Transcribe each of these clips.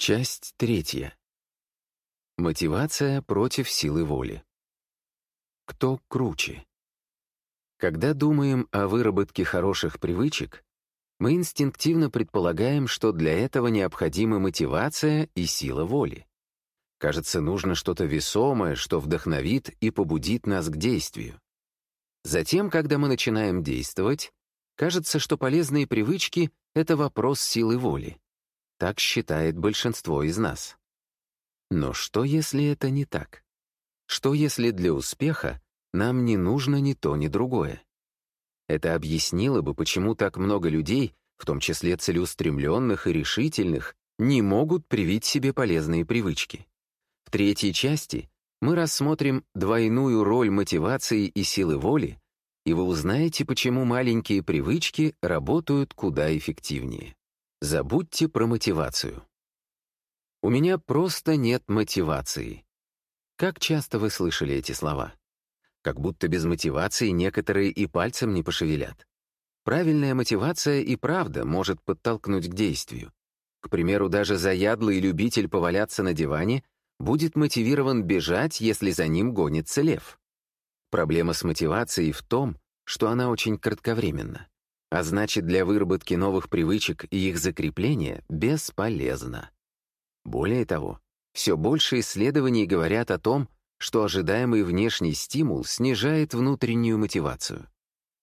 Часть третья. Мотивация против силы воли. Кто круче? Когда думаем о выработке хороших привычек, мы инстинктивно предполагаем, что для этого необходима мотивация и сила воли. Кажется, нужно что-то весомое, что вдохновит и побудит нас к действию. Затем, когда мы начинаем действовать, кажется, что полезные привычки — это вопрос силы воли. Так считает большинство из нас. Но что, если это не так? Что, если для успеха нам не нужно ни то, ни другое? Это объяснило бы, почему так много людей, в том числе целеустремленных и решительных, не могут привить себе полезные привычки. В третьей части мы рассмотрим двойную роль мотивации и силы воли, и вы узнаете, почему маленькие привычки работают куда эффективнее. Забудьте про мотивацию. У меня просто нет мотивации. Как часто вы слышали эти слова? Как будто без мотивации некоторые и пальцем не пошевелят. Правильная мотивация и правда может подтолкнуть к действию. К примеру, даже заядлый любитель поваляться на диване будет мотивирован бежать, если за ним гонится лев. Проблема с мотивацией в том, что она очень кратковременна а значит, для выработки новых привычек и их закрепления бесполезно. Более того, все больше исследований говорят о том, что ожидаемый внешний стимул снижает внутреннюю мотивацию.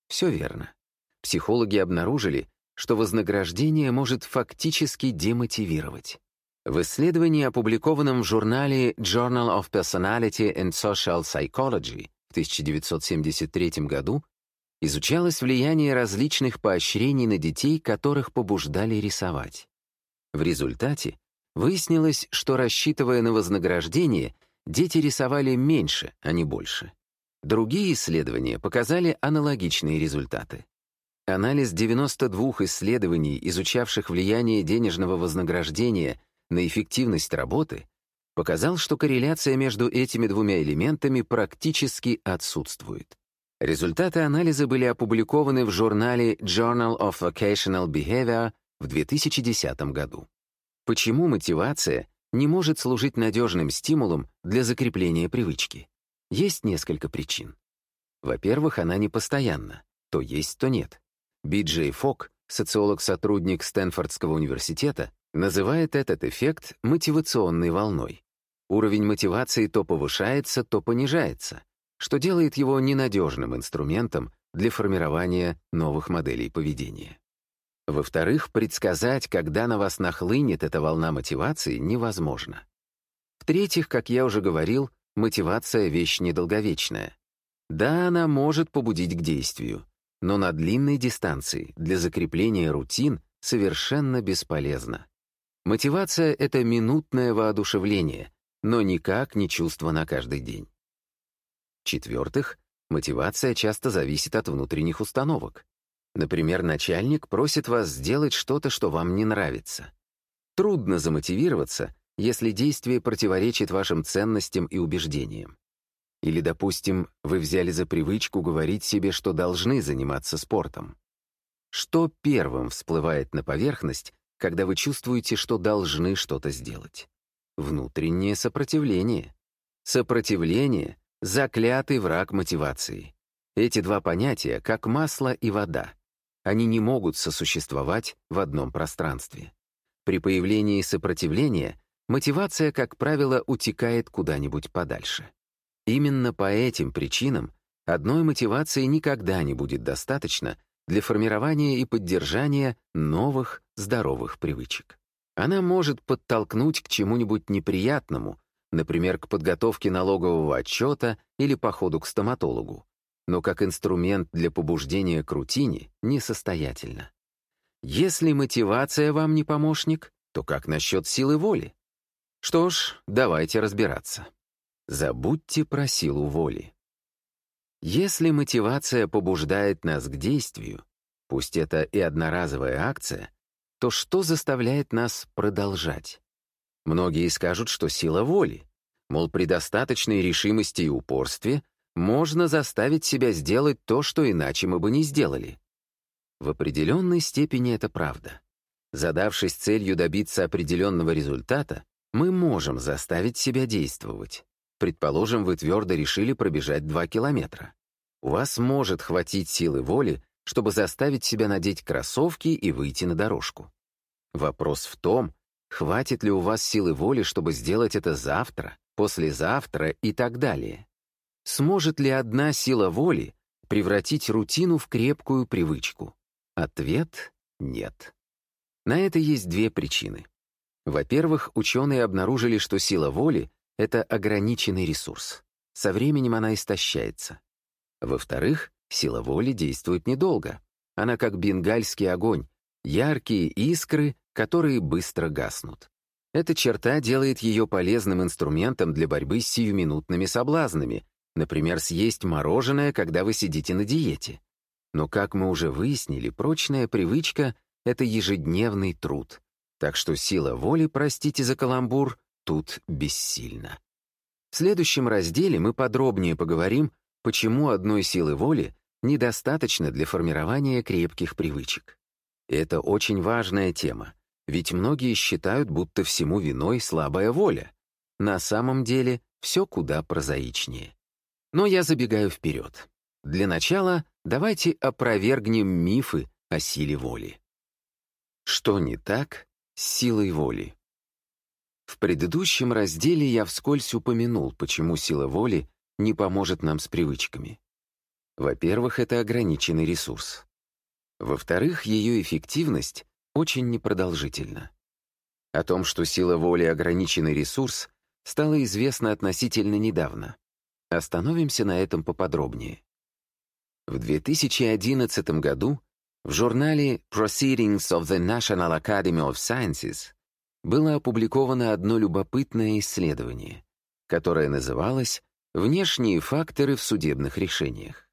Все верно. Психологи обнаружили, что вознаграждение может фактически демотивировать. В исследовании, опубликованном в журнале Journal of Personality and Social Psychology в 1973 году, изучалось влияние различных поощрений на детей, которых побуждали рисовать. В результате выяснилось, что, рассчитывая на вознаграждение, дети рисовали меньше, а не больше. Другие исследования показали аналогичные результаты. Анализ 92 исследований, изучавших влияние денежного вознаграждения на эффективность работы, показал, что корреляция между этими двумя элементами практически отсутствует. Результаты анализа были опубликованы в журнале Journal of Vocational Behavior в 2010 году. Почему мотивация не может служить надежным стимулом для закрепления привычки? Есть несколько причин. Во-первых, она не постоянна. То есть, то нет. Би-Джей Фок, социолог-сотрудник Стэнфордского университета, называет этот эффект мотивационной волной. Уровень мотивации то повышается, то понижается — что делает его ненадежным инструментом для формирования новых моделей поведения. Во-вторых, предсказать, когда на вас нахлынет эта волна мотивации, невозможно. В-третьих, как я уже говорил, мотивация — вещь недолговечная. Да, она может побудить к действию, но на длинной дистанции для закрепления рутин совершенно бесполезна. Мотивация — это минутное воодушевление, но никак не чувство на каждый день. В-четвертых, мотивация часто зависит от внутренних установок. Например, начальник просит вас сделать что-то, что вам не нравится. Трудно замотивироваться, если действие противоречит вашим ценностям и убеждениям. Или, допустим, вы взяли за привычку говорить себе, что должны заниматься спортом. Что первым всплывает на поверхность, когда вы чувствуете, что должны что-то сделать? Внутреннее сопротивление. Сопротивление Заклятый враг мотивации. Эти два понятия как масло и вода. Они не могут сосуществовать в одном пространстве. При появлении сопротивления мотивация, как правило, утекает куда-нибудь подальше. Именно по этим причинам одной мотивации никогда не будет достаточно для формирования и поддержания новых здоровых привычек. Она может подтолкнуть к чему-нибудь неприятному, например, к подготовке налогового отчета или походу к стоматологу, но как инструмент для побуждения к рутине несостоятельно. Если мотивация вам не помощник, то как насчет силы воли? Что ж, давайте разбираться. Забудьте про силу воли. Если мотивация побуждает нас к действию, пусть это и одноразовая акция, то что заставляет нас продолжать? Многие скажут, что сила воли. Мол, при достаточной решимости и упорстве можно заставить себя сделать то, что иначе мы бы не сделали. В определенной степени это правда. Задавшись целью добиться определенного результата, мы можем заставить себя действовать. Предположим, вы твердо решили пробежать 2 километра. У вас может хватить силы воли, чтобы заставить себя надеть кроссовки и выйти на дорожку. Вопрос в том, хватит ли у вас силы воли, чтобы сделать это завтра, послезавтра и так далее. Сможет ли одна сила воли превратить рутину в крепкую привычку? Ответ — нет. На это есть две причины. Во-первых, ученые обнаружили, что сила воли — это ограниченный ресурс. Со временем она истощается. Во-вторых, сила воли действует недолго. Она как бенгальский огонь, яркие искры, которые быстро гаснут. Эта черта делает ее полезным инструментом для борьбы с сиюминутными соблазнами, например, съесть мороженое, когда вы сидите на диете. Но, как мы уже выяснили, прочная привычка — это ежедневный труд. Так что сила воли, простите за каламбур, тут бессильна. В следующем разделе мы подробнее поговорим, почему одной силы воли недостаточно для формирования крепких привычек. Это очень важная тема, ведь многие считают, будто всему виной слабая воля. На самом деле все куда прозаичнее. Но я забегаю вперед. Для начала давайте опровергнем мифы о силе воли. Что не так с силой воли? В предыдущем разделе я вскользь упомянул, почему сила воли не поможет нам с привычками. Во-первых, это ограниченный ресурс. Во-вторых, ее эффективность очень непродолжительна. О том, что сила воли — ограниченный ресурс, стало известно относительно недавно. Остановимся на этом поподробнее. В 2011 году в журнале Proceedings of the National Academy of Sciences было опубликовано одно любопытное исследование, которое называлось «Внешние факторы в судебных решениях».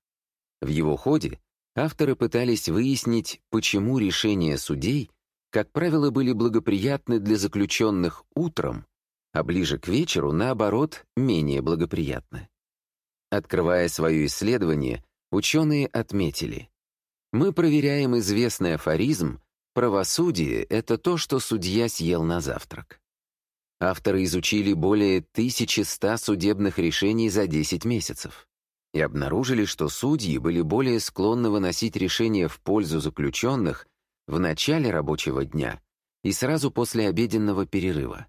В его ходе авторы пытались выяснить, почему решения судей, как правило, были благоприятны для заключенных утром, а ближе к вечеру, наоборот, менее благоприятны. Открывая свое исследование, ученые отметили, мы проверяем известный афоризм «Правосудие — это то, что судья съел на завтрак». Авторы изучили более 1100 судебных решений за 10 месяцев и обнаружили, что судьи были более склонны выносить решения в пользу заключенных в начале рабочего дня и сразу после обеденного перерыва.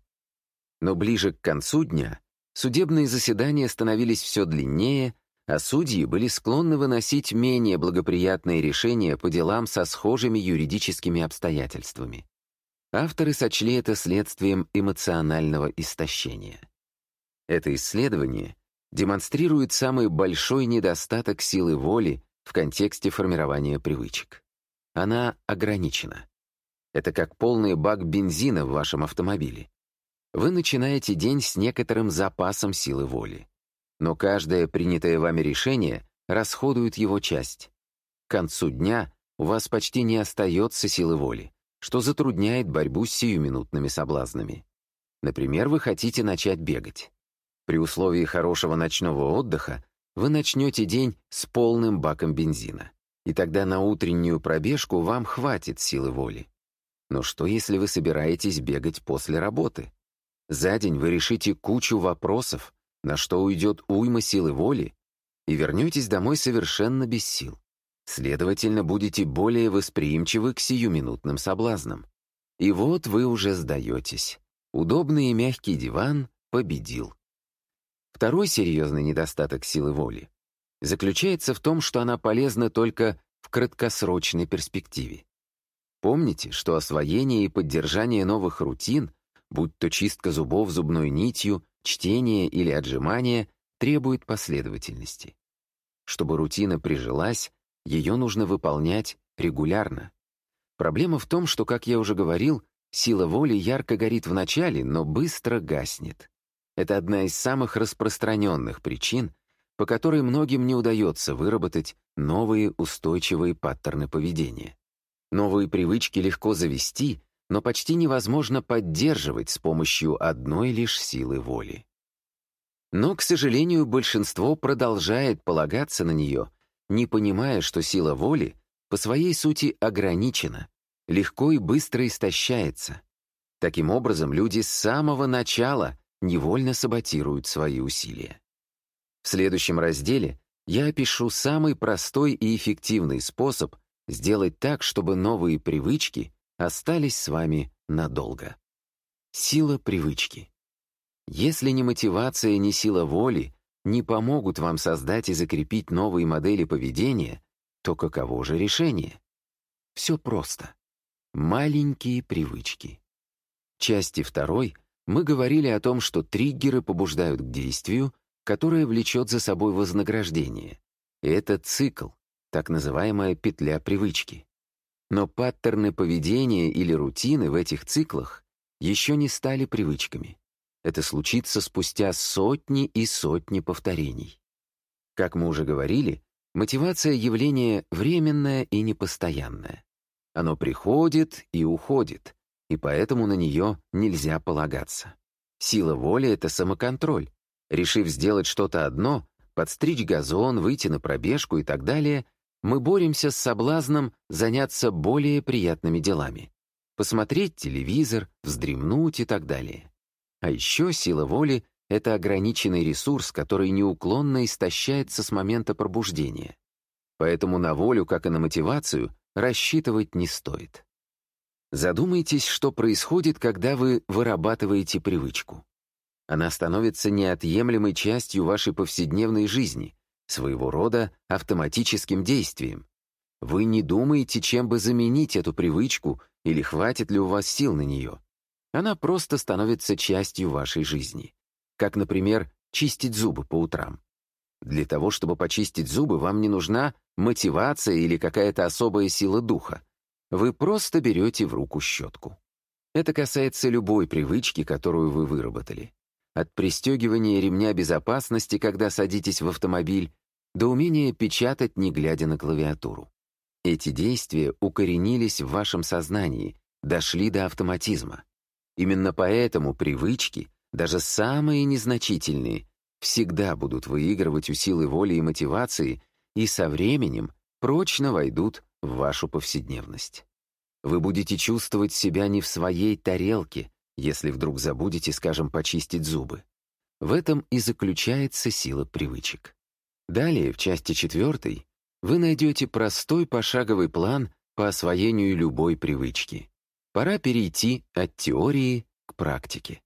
Но ближе к концу дня судебные заседания становились все длиннее, а судьи были склонны выносить менее благоприятные решения по делам со схожими юридическими обстоятельствами. Авторы сочли это следствием эмоционального истощения. Это исследование демонстрирует самый большой недостаток силы воли в контексте формирования привычек. Она ограничена. Это как полный бак бензина в вашем автомобиле. Вы начинаете день с некоторым запасом силы воли. Но каждое принятое вами решение расходует его часть. К концу дня у вас почти не остается силы воли, что затрудняет борьбу с сиюминутными соблазнами. Например, вы хотите начать бегать. При условии хорошего ночного отдыха вы начнете день с полным баком бензина, и тогда на утреннюю пробежку вам хватит силы воли. Но что, если вы собираетесь бегать после работы? За день вы решите кучу вопросов, на что уйдет уйма силы воли, и вернетесь домой совершенно без сил. Следовательно, будете более восприимчивы к сиюминутным соблазнам. И вот вы уже сдаетесь. Удобный и мягкий диван победил. Второй серьезный недостаток силы воли заключается в том, что она полезна только в краткосрочной перспективе. Помните, что освоение и поддержание новых рутин, будь то чистка зубов зубной нитью, чтение или отжимание, требует последовательности. Чтобы рутина прижилась, ее нужно выполнять регулярно. Проблема в том, что, как я уже говорил, сила воли ярко горит в начале, но быстро гаснет. Это одна из самых распространенных причин, по которой многим не удается выработать новые устойчивые паттерны поведения. Новые привычки легко завести, но почти невозможно поддерживать с помощью одной лишь силы воли. Но, к сожалению, большинство продолжает полагаться на нее, не понимая, что сила воли по своей сути ограничена, легко и быстро истощается. Таким образом, люди с самого начала невольно саботируют свои усилия. В следующем разделе я опишу самый простой и эффективный способ сделать так, чтобы новые привычки остались с вами надолго. Сила привычки. Если ни мотивация, ни сила воли не помогут вам создать и закрепить новые модели поведения, то каково же решение? Все просто. Маленькие привычки. Части второй мы говорили о том, что триггеры побуждают к действию, которое влечет за собой вознаграждение. Это цикл, так называемая петля привычки. Но паттерны поведения или рутины в этих циклах еще не стали привычками. Это случится спустя сотни и сотни повторений. Как мы уже говорили, мотивация — явление временное и непостоянное. Оно приходит и уходит, и поэтому на нее нельзя полагаться. Сила воли — это самоконтроль. Решив сделать что-то одно, подстричь газон, выйти на пробежку и так далее, мы боремся с соблазном заняться более приятными делами. Посмотреть телевизор, вздремнуть и так далее. А еще сила воли — это ограниченный ресурс, который неуклонно истощается с момента пробуждения. Поэтому на волю, как и на мотивацию, рассчитывать не стоит. Задумайтесь, что происходит, когда вы вырабатываете привычку. Она становится неотъемлемой частью вашей повседневной жизни, своего рода автоматическим действием. Вы не думаете, чем бы заменить эту привычку или хватит ли у вас сил на нее. Она просто становится частью вашей жизни. Как, например, чистить зубы по утрам. Для того, чтобы почистить зубы, вам не нужна мотивация или какая-то особая сила духа. Вы просто берете в руку щетку. Это касается любой привычки, которую вы выработали. От пристегивания ремня безопасности, когда садитесь в автомобиль, до умения печатать, не глядя на клавиатуру. Эти действия укоренились в вашем сознании, дошли до автоматизма. Именно поэтому привычки, даже самые незначительные, всегда будут выигрывать у силы воли и мотивации и со временем прочно войдут в вашу повседневность. Вы будете чувствовать себя не в своей тарелке, если вдруг забудете, скажем, почистить зубы. В этом и заключается сила привычек. Далее, в части четвертой, вы найдете простой пошаговый план по освоению любой привычки. Пора перейти от теории к практике.